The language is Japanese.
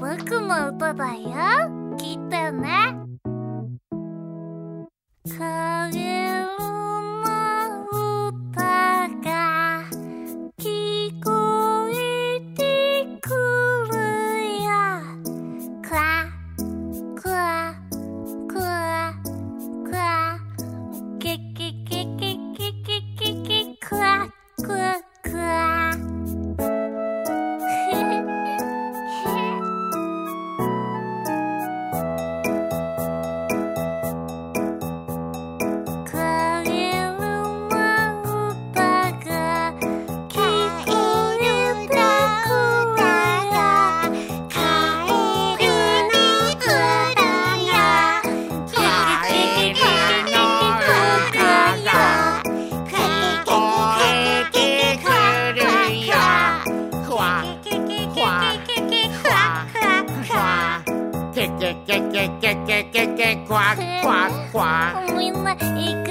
僕の歌だよ。聞いてね。que que que que que que que quá quá quá.